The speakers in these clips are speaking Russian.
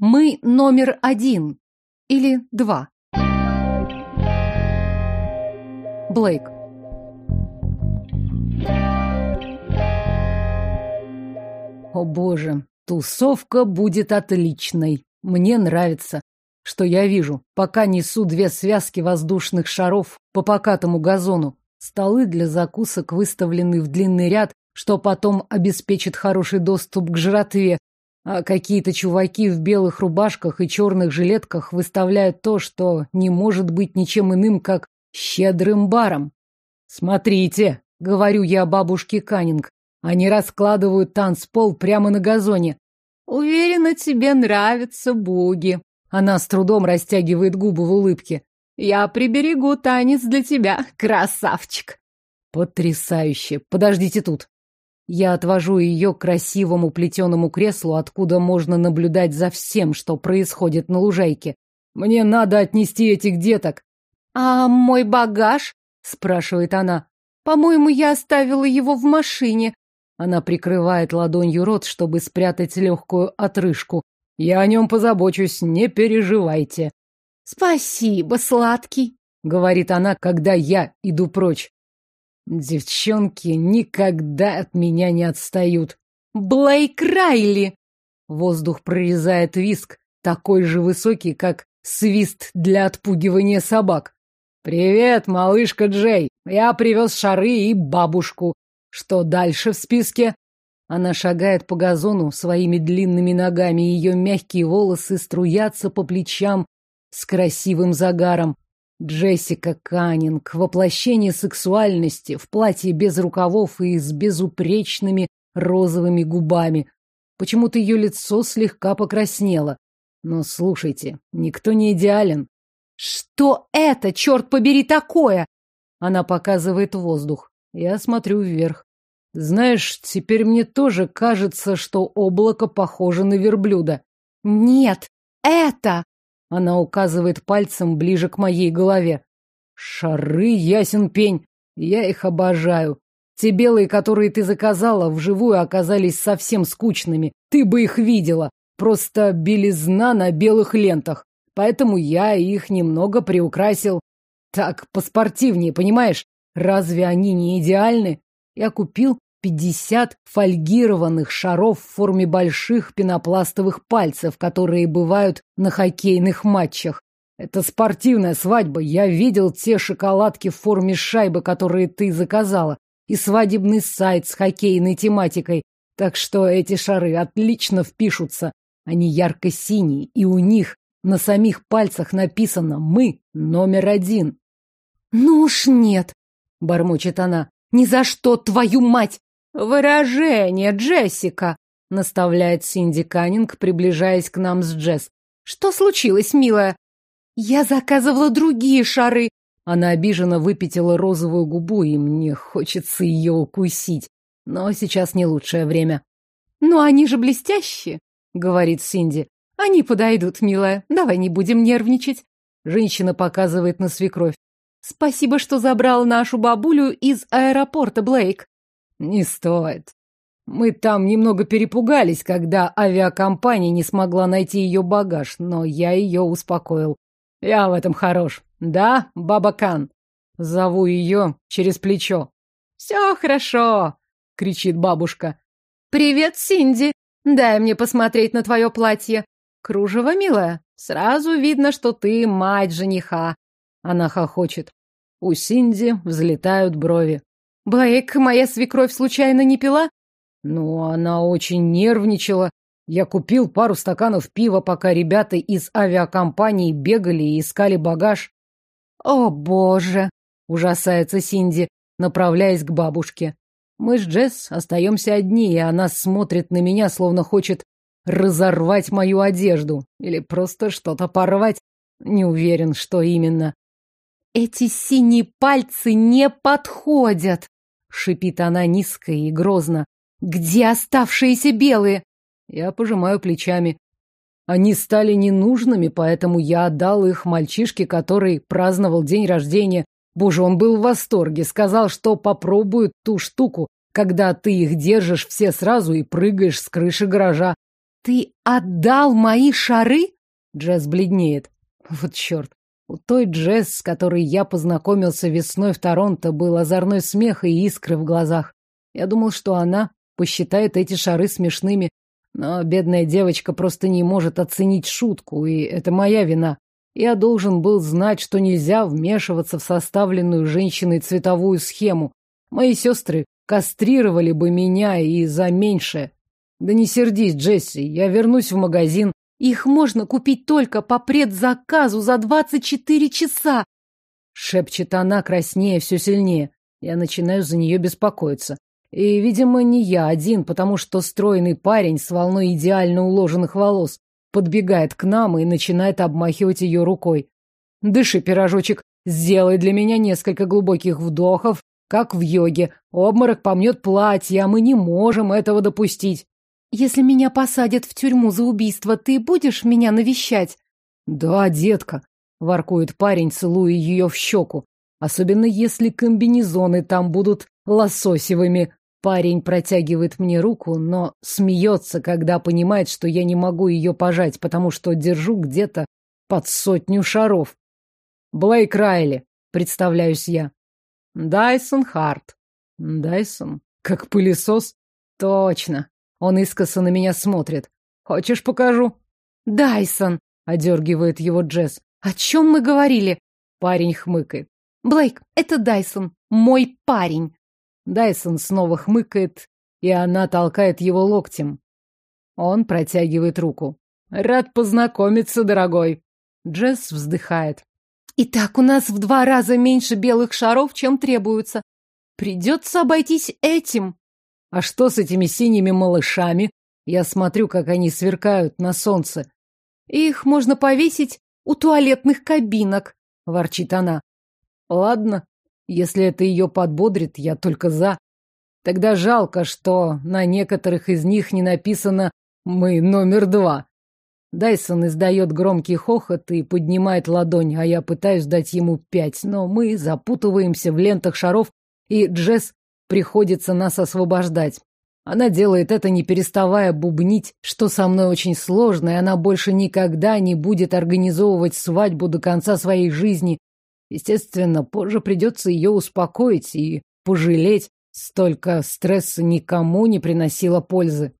Мы номер один. Или два. Блейк. О боже, тусовка будет отличной. Мне нравится. Что я вижу? Пока несу две связки воздушных шаров по покатому газону. Столы для закусок выставлены в длинный ряд, что потом обеспечит хороший доступ к жратве, а какие-то чуваки в белых рубашках и черных жилетках выставляют то, что не может быть ничем иным, как щедрым баром. «Смотрите», — говорю я бабушке Каннинг, они раскладывают танцпол прямо на газоне. «Уверена, тебе нравятся буги». Она с трудом растягивает губы в улыбке. «Я приберегу танец для тебя, красавчик». Потрясающе. Подождите тут. Я отвожу ее к красивому плетеному креслу, откуда можно наблюдать за всем, что происходит на лужайке. Мне надо отнести этих деток. А мой багаж? спрашивает она. По-моему, я оставила его в машине. Она прикрывает ладонью рот, чтобы спрятать легкую отрыжку. Я о нем позабочусь, не переживайте. Спасибо, сладкий, говорит она, когда я иду прочь. Девчонки никогда от меня не отстают. Блейк Райли! Воздух прорезает виск, такой же высокий, как свист для отпугивания собак. «Привет, малышка Джей! Я привез шары и бабушку. Что дальше в списке?» Она шагает по газону своими длинными ногами, ее мягкие волосы струятся по плечам с красивым загаром. Джессика Каннинг, воплощение сексуальности, в платье без рукавов и с безупречными розовыми губами. Почему-то ее лицо слегка покраснело. Но слушайте, никто не идеален. Что это, черт побери, такое? Она показывает воздух. Я смотрю вверх. Знаешь, теперь мне тоже кажется, что облако похоже на верблюда. Нет, это! Она указывает пальцем ближе к моей голове. Шары, ясен пень. Я их обожаю. Те белые, которые ты заказала, вживую оказались совсем скучными. Ты бы их видела. Просто белизна на белых лентах. Поэтому я их немного приукрасил. Так, поспортивнее, понимаешь? Разве они не идеальны? Я купил пятьдесят фольгированных шаров в форме больших пенопластовых пальцев, которые бывают на хоккейных матчах. Это спортивная свадьба. Я видел те шоколадки в форме шайбы, которые ты заказала, и свадебный сайт с хоккейной тематикой. Так что эти шары отлично впишутся. Они ярко-синие, и у них на самих пальцах написано «Мы номер один». «Ну уж нет», — бормочет она, — «ни за что, твою мать! «Выражение, Джессика!» — наставляет Синди Каннинг, приближаясь к нам с Джесс. «Что случилось, милая?» «Я заказывала другие шары!» Она обиженно выпятила розовую губу, и мне хочется ее укусить. Но сейчас не лучшее время. «Но они же блестящие!» — говорит Синди. «Они подойдут, милая. Давай не будем нервничать». Женщина показывает на свекровь. «Спасибо, что забрал нашу бабулю из аэропорта, Блейк. Не стоит. Мы там немного перепугались, когда авиакомпания не смогла найти ее багаж, но я ее успокоил. Я в этом хорош. Да, Баба Кан? Зову ее через плечо. Все хорошо, кричит бабушка. Привет, Синди. Дай мне посмотреть на твое платье. Кружево, милая. Сразу видно, что ты мать жениха. Она хохочет. У Синди взлетают брови. Блейк, моя свекровь случайно не пила? Ну, она очень нервничала. Я купил пару стаканов пива, пока ребята из авиакомпании бегали и искали багаж. О, боже! Ужасается Синди, направляясь к бабушке. Мы с Джесс остаемся одни, и она смотрит на меня, словно хочет разорвать мою одежду или просто что-то порвать. Не уверен, что именно. Эти синие пальцы не подходят, Шипит она низко и грозно. Где оставшиеся белые? Я пожимаю плечами. Они стали ненужными, поэтому я отдал их мальчишке, который праздновал день рождения. Боже, он был в восторге, сказал, что попробует ту штуку, когда ты их держишь все сразу и прыгаешь с крыши гаража. Ты отдал мои шары? Джесс бледнеет. Вот черт. У той Джесс, с которой я познакомился весной в Торонто, был озорной смех и искры в глазах. Я думал, что она посчитает эти шары смешными, но бедная девочка просто не может оценить шутку, и это моя вина. Я должен был знать, что нельзя вмешиваться в составленную женщиной цветовую схему. Мои сестры кастрировали бы меня и за меньшее. Да не сердись, Джесси, я вернусь в магазин. Их можно купить только по предзаказу за двадцать четыре часа. Шепчет она, краснее все сильнее. Я начинаю за нее беспокоиться. И, видимо, не я один, потому что стройный парень с волной идеально уложенных волос подбегает к нам и начинает обмахивать ее рукой. «Дыши, пирожочек, сделай для меня несколько глубоких вдохов, как в йоге. Обморок помнет платье, а мы не можем этого допустить». «Если меня посадят в тюрьму за убийство, ты будешь меня навещать?» «Да, детка», — воркует парень, целуя ее в щеку. «Особенно если комбинезоны там будут лососевыми. Парень протягивает мне руку, но смеется, когда понимает, что я не могу ее пожать, потому что держу где-то под сотню шаров. Блейк Райли, представляюсь я. Дайсон Харт. Дайсон? Как пылесос? Точно. Он искоса на меня смотрит. Хочешь, покажу? Дайсон, одергивает его Джесс. О чем мы говорили? Парень хмыкает. Блейк, это Дайсон, мой парень. Дайсон снова хмыкает, и она толкает его локтем. Он протягивает руку. «Рад познакомиться, дорогой!» Джесс вздыхает. «Итак, у нас в два раза меньше белых шаров, чем требуется. Придется обойтись этим». «А что с этими синими малышами?» Я смотрю, как они сверкают на солнце. «Их можно повесить у туалетных кабинок», — ворчит она. «Ладно, если это ее подбодрит, я только за. Тогда жалко, что на некоторых из них не написано «Мы номер два». Дайсон издает громкий хохот и поднимает ладонь, а я пытаюсь дать ему пять, но мы запутываемся в лентах шаров, и Джесс приходится нас освобождать. Она делает это, не переставая бубнить, что со мной очень сложно, и она больше никогда не будет организовывать свадьбу до конца своей жизни, Естественно, позже придется ее успокоить и пожалеть. Столько стресса никому не приносило пользы.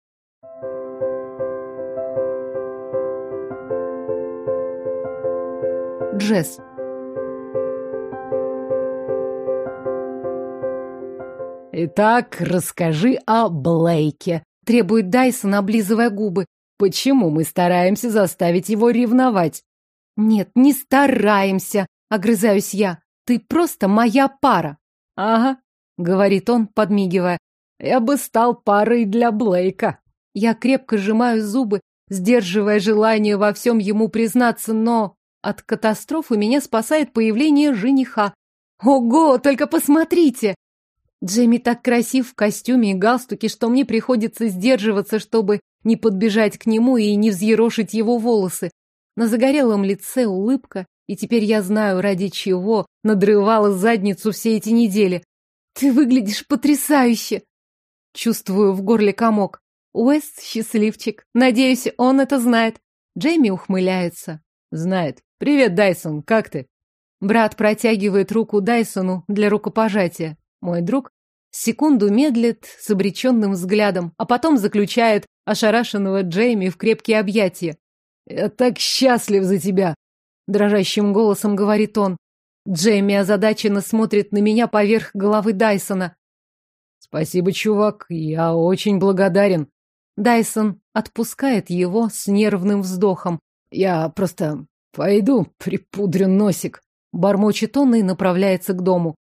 Джесс. Итак, расскажи о Блейке. Требует Дайсон, облизывая губы. Почему мы стараемся заставить его ревновать? Нет, не стараемся, Огрызаюсь я. Ты просто моя пара. Ага, говорит он, подмигивая. Я бы стал парой для Блейка. Я крепко сжимаю зубы, сдерживая желание во всем ему признаться, но от катастрофы меня спасает появление жениха. Ого, только посмотрите! Джейми так красив в костюме и галстуке, что мне приходится сдерживаться, чтобы не подбежать к нему и не взъерошить его волосы. На загорелом лице улыбка, и теперь я знаю, ради чего надрывала задницу все эти недели. Ты выглядишь потрясающе. Чувствую в горле комок. Уэст счастливчик. Надеюсь, он это знает. Джейми ухмыляется. Знает. Привет, Дайсон, как ты? Брат протягивает руку Дайсону для рукопожатия. Мой друг секунду медлит с обреченным взглядом, а потом заключает ошарашенного Джейми в крепкие объятия. «Я так счастлив за тебя!» дрожащим голосом говорит он. Джейми озадаченно смотрит на меня поверх головы Дайсона. Спасибо, чувак, я очень благодарен. Дайсон отпускает его с нервным вздохом. Я просто пойду припудрю носик. Бормочет он и направляется к дому.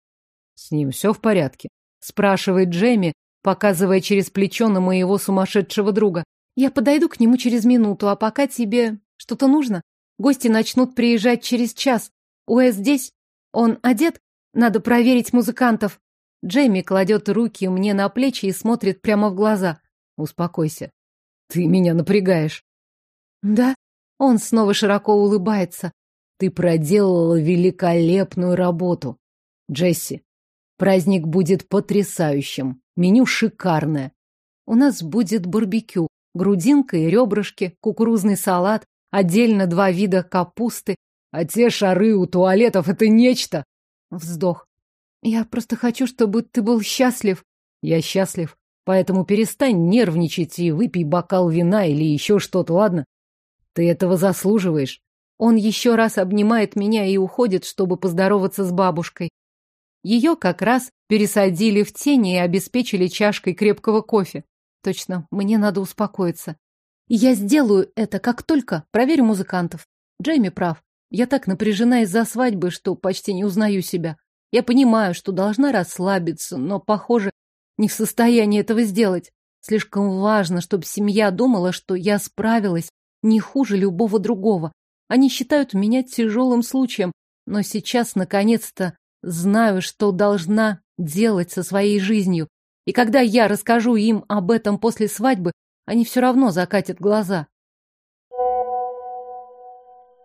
С ним все в порядке? Спрашивает Джейми, показывая через плечо на моего сумасшедшего друга. Я подойду к нему через минуту, а пока тебе что-то нужно? Гости начнут приезжать через час. Уэс здесь? Он одет? Надо проверить музыкантов. Джейми кладет руки мне на плечи и смотрит прямо в глаза. Успокойся. Ты меня напрягаешь. Да? Он снова широко улыбается. Ты проделала великолепную работу. Джесси, праздник будет потрясающим. Меню шикарное. У нас будет барбекю. Грудинка и ребрышки, кукурузный салат, отдельно два вида капусты. А те шары у туалетов — это нечто. Вздох. Я просто хочу, чтобы ты был счастлив. Я счастлив. Поэтому перестань нервничать и выпей бокал вина или еще что-то, ладно? Ты этого заслуживаешь. Он еще раз обнимает меня и уходит, чтобы поздороваться с бабушкой. Ее как раз пересадили в тени и обеспечили чашкой крепкого кофе. Точно, мне надо успокоиться. Я сделаю это, как только проверю музыкантов. Джейми прав. Я так напряжена из-за свадьбы, что почти не узнаю себя. Я понимаю, что должна расслабиться, но, похоже, не в состоянии этого сделать. Слишком важно, чтобы семья думала, что я справилась не хуже любого другого. Они считают меня тяжелым случаем, но сейчас, наконец-то, знаю, что должна делать со своей жизнью. И когда я расскажу им об этом после свадьбы, они все равно закатят глаза.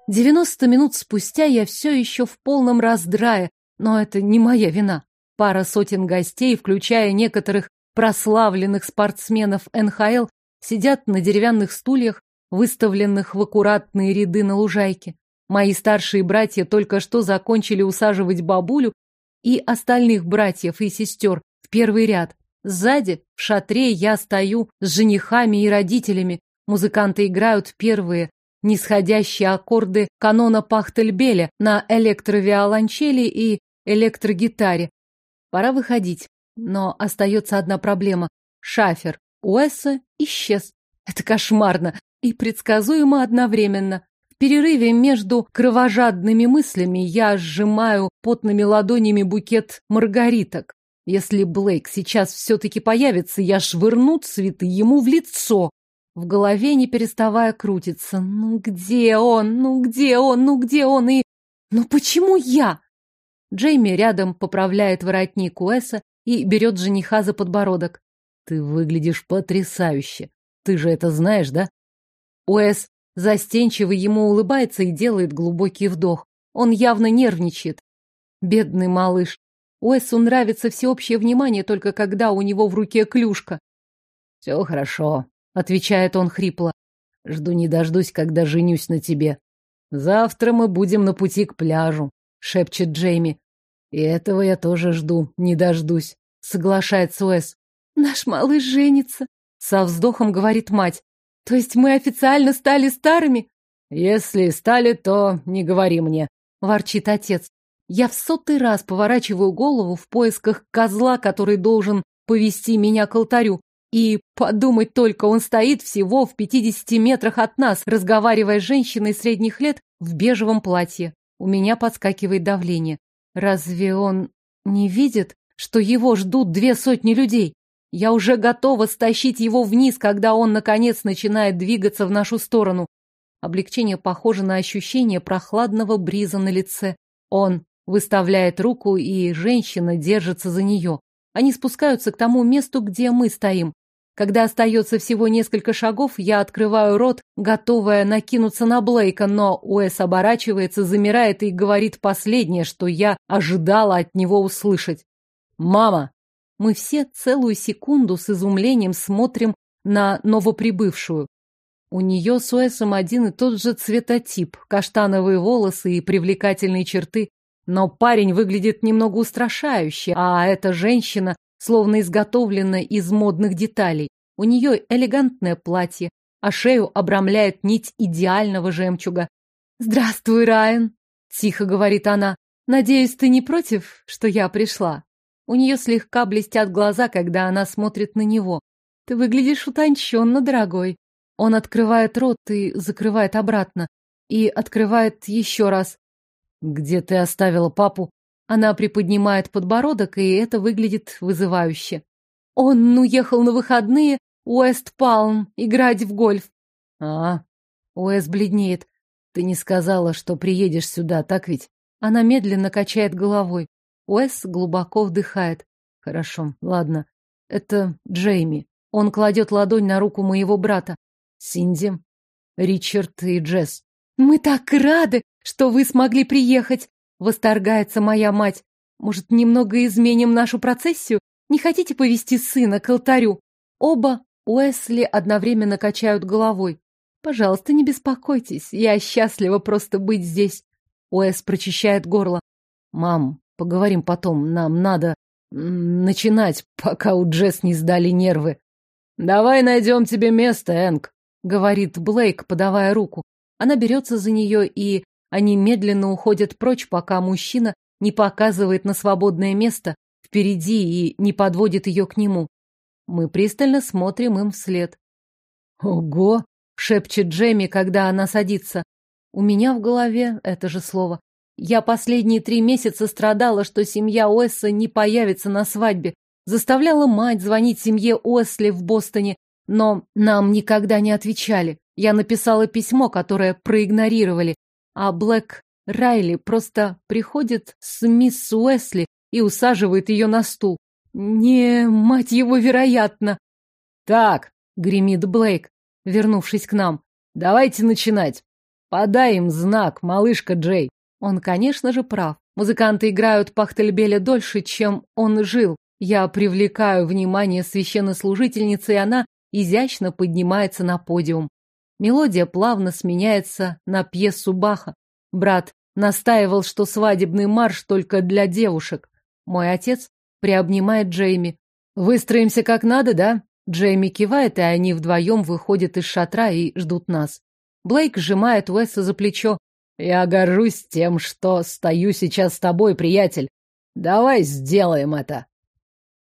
Девяносто минут спустя я все еще в полном раздрае, но это не моя вина. Пара сотен гостей, включая некоторых прославленных спортсменов НХЛ, сидят на деревянных стульях, выставленных в аккуратные ряды на лужайке. Мои старшие братья только что закончили усаживать бабулю и остальных братьев и сестер в первый ряд. Сзади, в шатре, я стою с женихами и родителями. Музыканты играют первые, нисходящие аккорды канона Пахтельбеля на электровиолончели и электрогитаре. Пора выходить, но остается одна проблема. Шафер Уэсса исчез. Это кошмарно и предсказуемо одновременно. Перерыве между кровожадными мыслями я сжимаю потными ладонями букет маргариток. Если Блейк сейчас все-таки появится, я швырну цветы ему в лицо. В голове, не переставая, крутится. Ну где он? Ну где он? Ну где он? И... Ну почему я? Джейми рядом поправляет воротник Уэса и берет жениха за подбородок. Ты выглядишь потрясающе. Ты же это знаешь, да? Уэс застенчиво ему улыбается и делает глубокий вдох. Он явно нервничает. Бедный малыш. Уэсу нравится всеобщее внимание только когда у него в руке клюшка. «Все хорошо», — отвечает он хрипло. «Жду не дождусь, когда женюсь на тебе. Завтра мы будем на пути к пляжу», — шепчет Джейми. «И этого я тоже жду, не дождусь», — соглашается Уэс. «Наш малыш женится», — со вздохом говорит мать. «То есть мы официально стали старыми?» «Если стали, то не говори мне», — ворчит отец. Я в сотый раз поворачиваю голову в поисках козла, который должен повести меня к алтарю. И подумать только, он стоит всего в пятидесяти метрах от нас, разговаривая с женщиной средних лет в бежевом платье. У меня подскакивает давление. Разве он не видит, что его ждут две сотни людей? Я уже готова стащить его вниз, когда он, наконец, начинает двигаться в нашу сторону. Облегчение похоже на ощущение прохладного бриза на лице. Он Выставляет руку, и женщина держится за нее. Они спускаются к тому месту, где мы стоим. Когда остается всего несколько шагов, я открываю рот, готовая накинуться на Блейка, но Уэс оборачивается, замирает и говорит последнее, что я ожидала от него услышать. «Мама!» Мы все целую секунду с изумлением смотрим на новоприбывшую. У нее с Уэсом один и тот же цветотип, каштановые волосы и привлекательные черты, но парень выглядит немного устрашающе, а эта женщина словно изготовлена из модных деталей. У нее элегантное платье, а шею обрамляет нить идеального жемчуга. «Здравствуй, Райан!» — тихо говорит она. «Надеюсь, ты не против, что я пришла?» У нее слегка блестят глаза, когда она смотрит на него. «Ты выглядишь утонченно, дорогой». Он открывает рот и закрывает обратно. И открывает еще раз. «Где ты оставила папу?» Она приподнимает подбородок, и это выглядит вызывающе. «Он уехал на выходные Уэст-Палм играть в гольф». «А?» Уэс бледнеет. «Ты не сказала, что приедешь сюда, так ведь?» Она медленно качает головой. Уэс глубоко вдыхает. «Хорошо, ладно. Это Джейми. Он кладет ладонь на руку моего брата. Синди, Ричард и Джесс. «Мы так рады, что вы смогли приехать!» — восторгается моя мать. «Может, немного изменим нашу процессию? Не хотите повести сына к алтарю?» Оба Уэсли одновременно качают головой. Пожалуйста, не беспокойтесь, я счастлива просто быть здесь. Уэс прочищает горло. Мам, поговорим потом, нам надо начинать, пока у Джесс не сдали нервы. Давай найдем тебе место, Энг, говорит Блейк, подавая руку. Она берется за нее, и они медленно уходят прочь, пока мужчина не показывает на свободное место впереди и не подводит ее к нему. Мы пристально смотрим им вслед. «Ого!» — шепчет Джемми, когда она садится. У меня в голове это же слово. Я последние три месяца страдала, что семья Уэсса не появится на свадьбе. Заставляла мать звонить семье Уэсли в Бостоне, но нам никогда не отвечали. Я написала письмо, которое проигнорировали, а Блэк Райли просто приходит с мисс Уэсли и усаживает ее на стул. Не, мать его, вероятно. Так, гремит Блейк, вернувшись к нам. Давайте начинать. Подай им знак, малышка Джей. Он, конечно же, прав. Музыканты играют Пахтельбеля дольше, чем он жил. Я привлекаю внимание священнослужительницы, и она изящно поднимается на подиум. Мелодия плавно сменяется на пьесу Баха. Брат настаивал, что свадебный марш только для девушек. Мой отец приобнимает Джейми. «Выстроимся как надо, да?» Джейми кивает, и они вдвоем выходят из шатра и ждут нас. Блейк сжимает Уэса за плечо. «Я горжусь тем, что стою сейчас с тобой, приятель. Давай сделаем это!»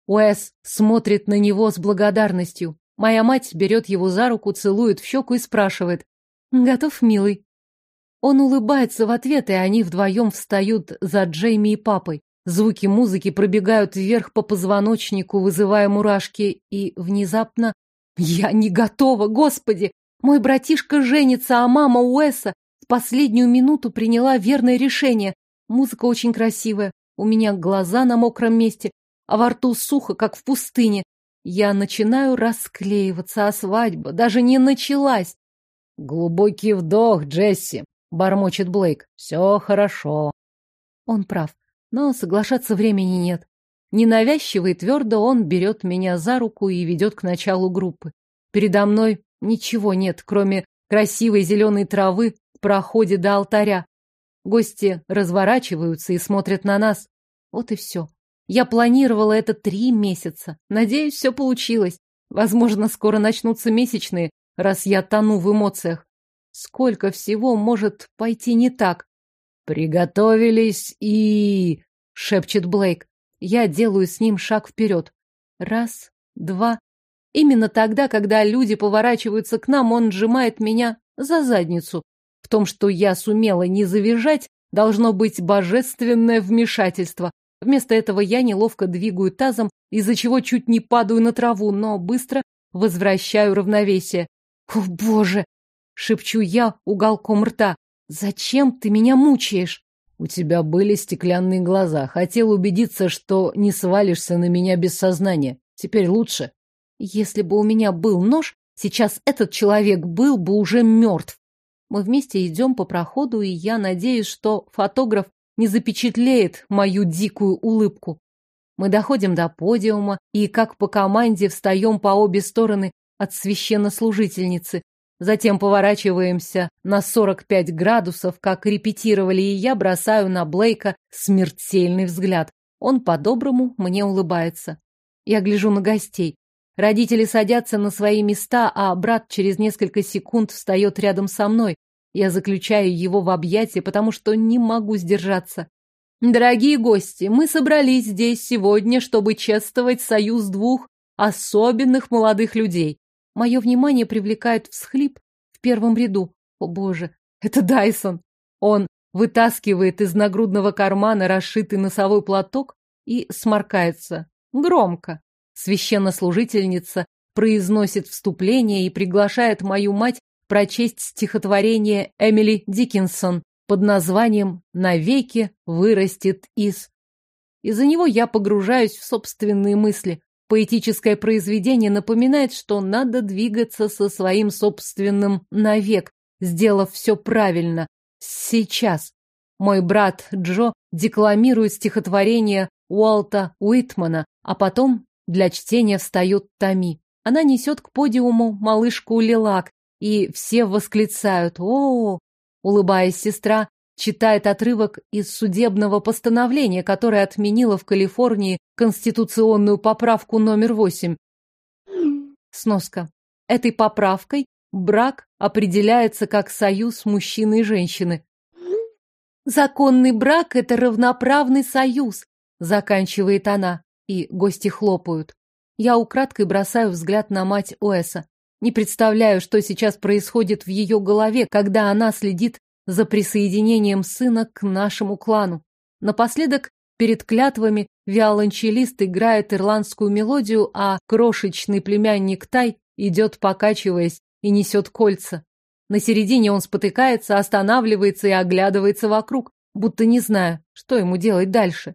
Уэс смотрит на него с благодарностью. Моя мать берет его за руку, целует в щеку и спрашивает. «Готов, милый?» Он улыбается в ответ, и они вдвоем встают за Джейми и папой. Звуки музыки пробегают вверх по позвоночнику, вызывая мурашки, и внезапно... Я не готова, господи! Мой братишка женится, а мама Уэса последнюю минуту приняла верное решение. Музыка очень красивая, у меня глаза на мокром месте, а во рту сухо, как в пустыне. Я начинаю расклеиваться, а свадьба даже не началась. Глубокий вдох, Джесси, бормочет Блейк. Все хорошо. Он прав. Но соглашаться времени нет. Ненавязчиво и твердо он берет меня за руку и ведет к началу группы. Передо мной ничего нет, кроме красивой зеленой травы проходе до алтаря. Гости разворачиваются и смотрят на нас. Вот и все. Я планировала это три месяца. Надеюсь, все получилось. Возможно, скоро начнутся месячные, раз я тону в эмоциях. Сколько всего может пойти не так? «Приготовились и...» — шепчет Блейк. Я делаю с ним шаг вперед. Раз, два. Именно тогда, когда люди поворачиваются к нам, он сжимает меня за задницу. В том, что я сумела не завизжать, должно быть божественное вмешательство. Вместо этого я неловко двигаю тазом, из-за чего чуть не падаю на траву, но быстро возвращаю равновесие. «О, боже!» — шепчу я уголком рта. «Зачем ты меня мучаешь?» «У тебя были стеклянные глаза. Хотел убедиться, что не свалишься на меня без сознания. Теперь лучше». «Если бы у меня был нож, сейчас этот человек был бы уже мертв». Мы вместе идем по проходу, и я надеюсь, что фотограф не запечатлеет мою дикую улыбку. Мы доходим до подиума и, как по команде, встаем по обе стороны от священнослужительницы, Затем поворачиваемся на 45 градусов, как репетировали, и я бросаю на Блейка смертельный взгляд. Он по-доброму мне улыбается. Я гляжу на гостей. Родители садятся на свои места, а брат через несколько секунд встает рядом со мной. Я заключаю его в объятия, потому что не могу сдержаться. Дорогие гости, мы собрались здесь сегодня, чтобы чествовать союз двух особенных молодых людей. Мое внимание привлекает всхлип в первом ряду. О боже, это Дайсон. Он вытаскивает из нагрудного кармана расшитый носовой платок и сморкается. Громко. Священнослужительница произносит вступление и приглашает мою мать прочесть стихотворение Эмили Диккенсон под названием «Навеки вырастет из». Из-за него я погружаюсь в собственные мысли. Поэтическое произведение напоминает, что надо двигаться со своим собственным навек, сделав все правильно. Сейчас. Мой брат Джо декламирует стихотворение Уолта Уитмана, а потом для чтения встает Тами. Она несет к подиуму малышку Лилак, и все восклицают «О!». Улыбаясь, сестра читает отрывок из судебного постановления, которое отменило в Калифорнии конституционную поправку номер восемь. Сноска. Этой поправкой брак определяется как союз мужчины и женщины. Законный брак – это равноправный союз, заканчивает она, и гости хлопают. Я украдкой бросаю взгляд на мать Уэса. Не представляю, что сейчас происходит в ее голове, когда она следит за присоединением сына к нашему клану. Напоследок, перед клятвами, виолончелист играет ирландскую мелодию, а крошечный племянник Тай идет, покачиваясь, и несет кольца. На середине он спотыкается, останавливается и оглядывается вокруг, будто не зная, что ему делать дальше.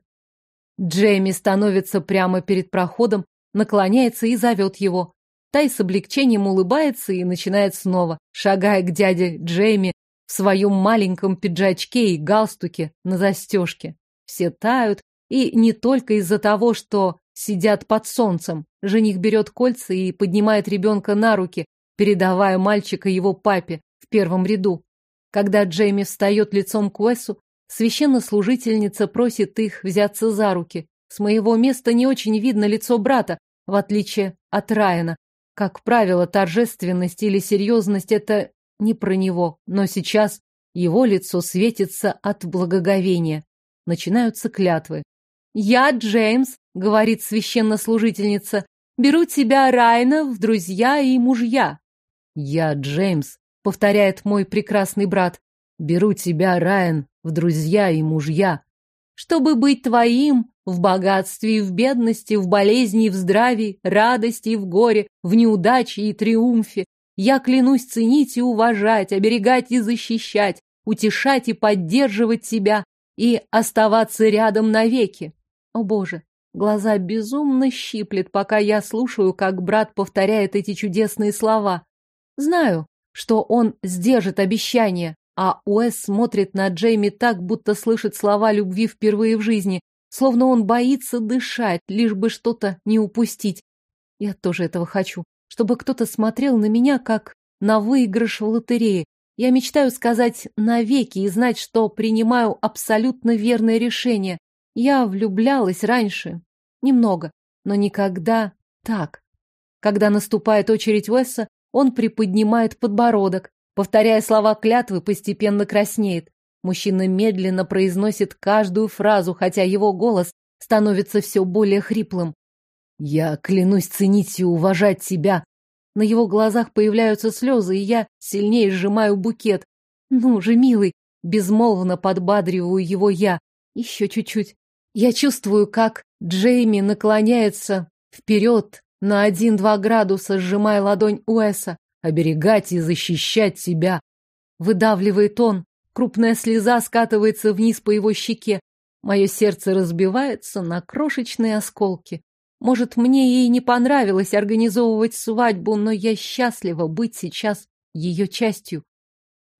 Джейми становится прямо перед проходом, наклоняется и зовет его. Тай с облегчением улыбается и начинает снова, шагая к дяде Джейми в своем маленьком пиджачке и галстуке на застежке. Все тают, и не только из-за того, что сидят под солнцем. Жених берет кольца и поднимает ребенка на руки, передавая мальчика его папе в первом ряду. Когда Джейми встает лицом к Уэсу, священнослужительница просит их взяться за руки. С моего места не очень видно лицо брата, в отличие от Райана. Как правило, торжественность или серьезность — это не про него, но сейчас его лицо светится от благоговения. Начинаются клятвы. «Я, Джеймс», — говорит священнослужительница, — «беру тебя, Райна, в друзья и мужья». «Я, Джеймс», — повторяет мой прекрасный брат, — «беру тебя, Райан, в друзья и мужья». «Чтобы быть твоим, в богатстве и в бедности, в болезни и в здравии, радости и в горе, в неудаче и триумфе. Я клянусь ценить и уважать, оберегать и защищать, утешать и поддерживать тебя и оставаться рядом навеки. О, Боже, глаза безумно щиплет, пока я слушаю, как брат повторяет эти чудесные слова. Знаю, что он сдержит обещание, а Уэс смотрит на Джейми так, будто слышит слова любви впервые в жизни, словно он боится дышать, лишь бы что-то не упустить. Я тоже этого хочу, чтобы кто-то смотрел на меня, как на выигрыш в лотерее. Я мечтаю сказать навеки и знать, что принимаю абсолютно верное решение. Я влюблялась раньше. Немного, но никогда так. Когда наступает очередь Уэсса, он приподнимает подбородок, повторяя слова клятвы, постепенно краснеет. Мужчина медленно произносит каждую фразу, хотя его голос становится все более хриплым. «Я клянусь ценить и уважать тебя». На его глазах появляются слезы, и я сильнее сжимаю букет. «Ну же, милый!» Безмолвно подбадриваю его я. Еще чуть-чуть. Я чувствую, как Джейми наклоняется вперед на один-два градуса, сжимая ладонь Уэса. «Оберегать и защищать тебя!» Выдавливает он, Крупная слеза скатывается вниз по его щеке. Мое сердце разбивается на крошечные осколки. Может, мне ей не понравилось организовывать свадьбу, но я счастлива быть сейчас ее частью.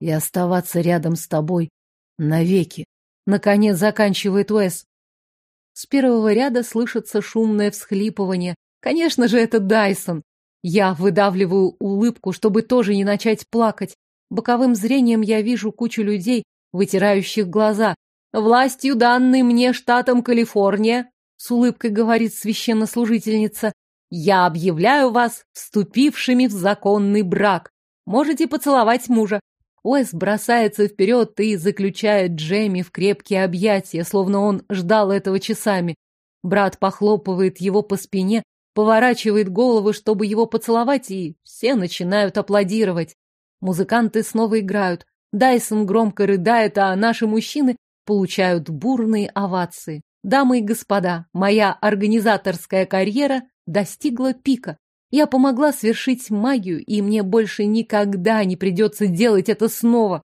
И оставаться рядом с тобой навеки. Наконец заканчивает Уэс. С первого ряда слышится шумное всхлипывание. Конечно же, это Дайсон. Я выдавливаю улыбку, чтобы тоже не начать плакать. Боковым зрением я вижу кучу людей, вытирающих глаза. «Властью, данной мне штатом Калифорния», — с улыбкой говорит священнослужительница, «я объявляю вас вступившими в законный брак. Можете поцеловать мужа». Уэс бросается вперед и заключает Джейми в крепкие объятия, словно он ждал этого часами. Брат похлопывает его по спине, поворачивает голову, чтобы его поцеловать, и все начинают аплодировать. Музыканты снова играют. Дайсон громко рыдает, а наши мужчины получают бурные овации. Дамы и господа, моя организаторская карьера достигла пика. Я помогла свершить магию, и мне больше никогда не придется делать это снова.